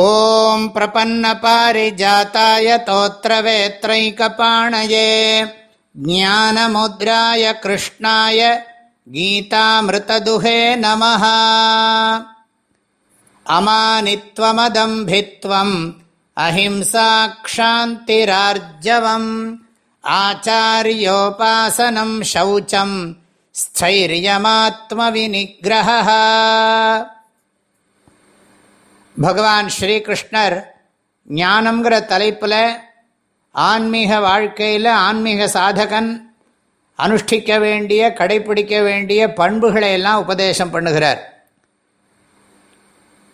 ॐ प्रपन्नपारिजाताय तोत्रवेत्रैकपाणये ज्ञानमुद्राय कृष्णाय गीतामृतदुहे नमः अमानित्वमदम्भित्वम् अहिंसाक्षान्तिरार्जवम् आचार्योपासनम् शौचम् स्थैर्यमात्मविनिग्रहः பகவான் ஸ்ரீகிருஷ்ணர் ஞானம்ங்கிற தலைப்பில் ஆன்மீக வாழ்க்கையில் ஆன்மீக சாதகன் அனுஷ்டிக்க வேண்டிய கடைபிடிக்க வேண்டிய பண்புகளை எல்லாம் உபதேசம் பண்ணுகிறார்.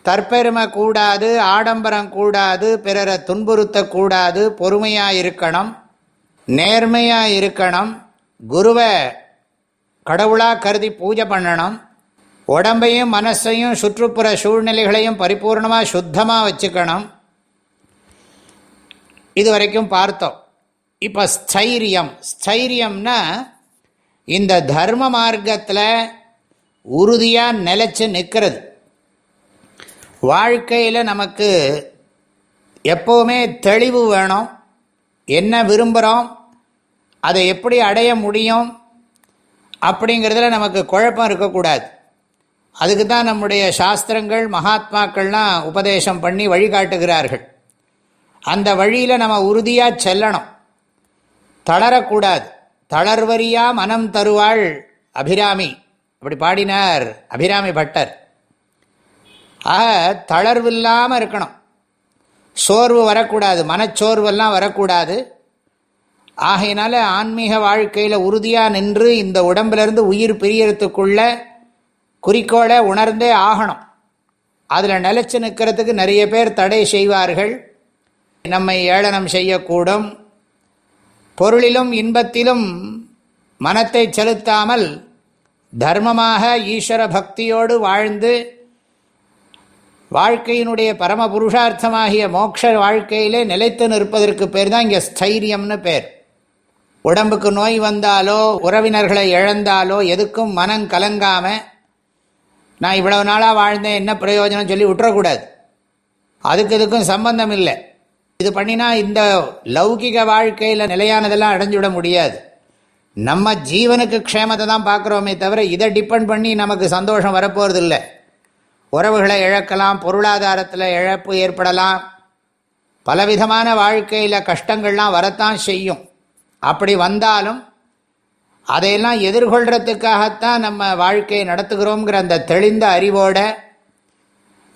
தற்பெருமை கூடாது ஆடம்பரம் கூடாது பிறரை துன்புறுத்தக்கூடாது பொறுமையாக இருக்கணும் நேர்மையாக இருக்கணும் குருவை கடவுளாக கருதி பூஜை பண்ணணும் உடம்பையும் மனசையும் சுற்றுப்புற சூழ்நிலைகளையும் பரிபூர்ணமாக சுத்தமாக வச்சுக்கணும். இது வரைக்கும் பார்த்தோம். இப்போ ஸ்தைரியம். ஸ்தைரியம்னா இந்த தர்ம மார்க்கத்தில் உறுதியாக நிலச்சி நிற்கிறது வாழ்க்கையில் நமக்கு எப்போவுமே தெளிவு வேணும். என்ன விரும்புகிறோம் அதை எப்படி அடைய முடியும் அப்படிங்கிறதுல நமக்கு குழப்பம் இருக்கக்கூடாது. அதுக்கு தான் நம்முடைய சாஸ்திரங்கள் மகாத்மாக்கள்லாம் உபதேசம் பண்ணி வழிகாட்டுகிறார்கள். அந்த வழியில் நம்ம உறுதியாக செல்லணும். தளரக்கூடாது. தளர்வரியா மனம் தருவாள் அபிராமி. அப்படி பாடினார் அபிராமி பட்டர். ஆக தளர்வில்லாமல் இருக்கணும். சோர்வு வரக்கூடாது. மனச்சோர்வெல்லாம் வரக்கூடாது. ஆகையினால ஆன்மீக வாழ்க்கையில் உறுதியாக நின்று இந்த உடம்பிலிருந்து உயிர் பிரியறதுக்குள்ள குறிக்கோளை உணர்ந்தே ஆகணும். அதில் நிலச்சி நிற்கிறதுக்கு நிறைய பேர் தடை செய்வார்கள். நம்மை ஏளனம் செய்யக்கூடும். பொருளிலும் இன்பத்திலும் மனத்தை செலுத்தாமல் தர்மமாக ஈஸ்வர பக்தியோடு வாழ்ந்து வாழ்க்கையினுடைய பரம புருஷார்த்தமாகிய மோட்ச வாழ்க்கையிலே நிலைத்து நிற்பதற்கு பேர் தான் இங்கே ஸ்தைரியம்னு பேர். உடம்புக்கு நோய் வந்தாலோ உறவினர்களை இழந்தாலோ எதுக்கும் மனம் கலங்காமல் நான் இவ்வளவு நாளாக வாழ்ந்தேன் என்ன பிரயோஜனம் சொல்லி விட்டுறக்கூடாது. அதுக்கு இதுக்கும் சம்பந்தம் இல்லை. இது பண்ணினா இந்த லௌகிக வாழ்க்கையில் நிலையானதெல்லாம் அடைஞ்சுவிட முடியாது. நம்ம ஜீவனுக்கு க்ஷேமத்தை தான் பார்க்குறோமே தவிர இதை டிபெண்ட் பண்ணி நமக்கு சந்தோஷம் வரப்போகிறது இல்லை உறவுகளை இழக்கலாம் பொருளாதாரத்தில் இழப்பு ஏற்படலாம். பலவிதமான வாழ்க்கையில் கஷ்டங்கள்லாம் வரத்தான் செய்யும். அப்படி வந்தாலும் அதையெல்லாம் எதிர்கொள்கிறதுக்காகத்தான் நம்ம வாழ்க்கையை நடத்துகிறோங்கிற அந்த தெளிந்த அறிவோட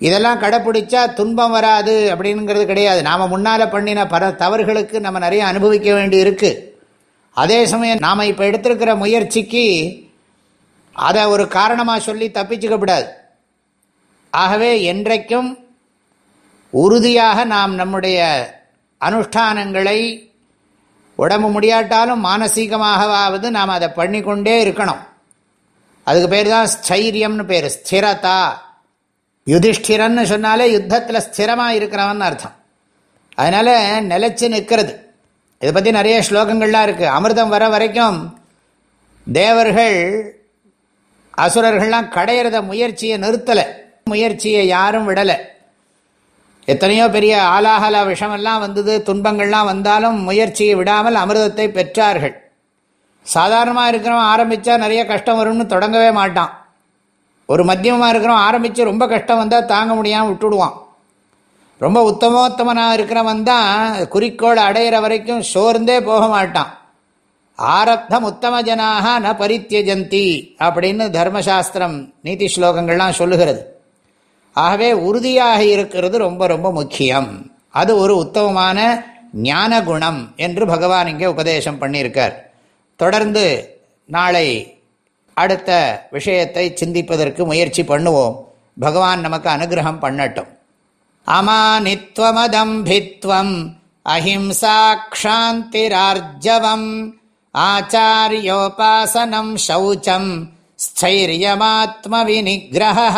இதெல்லாம் கடைப்பிடிச்சா துன்பம் வராது அப்படிங்கிறது கிடையாது. நாம் முன்னால் பண்ணின பல தவறுகளுக்கு நம்ம நிறைய அனுபவிக்க வேண்டி இருக்கு. அதே சமயம் நாம் இப்போ எடுத்திருக்கிற முயற்சிக்கு அதை ஒரு காரணமாக சொல்லி தப்பிச்சுக்கப்படாது ஆகவே என்றைக்கும் உறுதியாக நாம் நம்முடைய அனுஷ்டானங்களை உடம்பு முடியாட்டாலும் மானசீகமாகவாவது நாம் அதை பண்ணிக்கொண்டே இருக்கணும். அதுக்கு பேர் தான் ஸ்தைரியம்னு பேர் ஸ்திரதா. யுதிஷ்டிரன்னு சொன்னாலே யுத்தத்தில் ஸ்திரமாக இருக்கிறவன் அர்த்தம். அதனால் நிலச்சி நிற்கிறது. இதை பற்றி நிறைய ஸ்லோகங்கள்லாம் இருக்குது அமிர்தம் வர வரைக்கும் தேவர்கள் அசுரர்கள்லாம் கடையிறத முயற்சியை நிறுத்தலை. முயற்சியை யாரும் விடலை. எத்தனையோ பெரிய ஆலாகல விஷமெல்லாம் வந்தது துன்பங்கள்லாம் வந்தாலும் முயற்சியை விடாமல் அமிர்தத்தை பெற்றார்கள். சாதாரணமாக இருக்கிறவன் ஆரம்பித்தா நிறைய கஷ்டம் வரும்னு தொடங்கவே மாட்டான். ஒரு மத்தியமாக இருக்கிறவன் ஆரம்பித்து ரொம்ப கஷ்டம் வந்தால் தாங்க முடியாமல் விட்டுடுவான். ரொம்ப உத்தமோத்தமனாக இருக்கிறவன் தான் குறிக்கோள் அடையிற வரைக்கும் சோர்ந்தே போக மாட்டான். ஆரப்தம் உத்தம ஜனாக ந பரித்தியஜந்தி அப்படின்னு தர்மசாஸ்திரம் நீதி ஸ்லோகங்கள்லாம் சொல்லுகிறது. ஆகவே உறுதியாக இருக்கிறது ரொம்ப ரொம்ப முக்கியம். அது ஒரு உத்தமமான ஞான குணம் என்று பகவான் இங்கே உபதேசம் பண்ணியிருக்கார். தொடர்ந்து நாளை அடுத்த விஷயத்தை சிந்திப்பதற்கு முயற்சி பண்ணுவோம். பகவான் நமக்கு அனுகிரகம் பண்ணட்டும். அமானித்வமதம்பித்வம் அஹிம்சாக்ஷாந்திரார்ஜவம் ஆச்சாரியோபாசனம் சௌச்சம் ஸ்தைரியமாத்ம விநிகிரக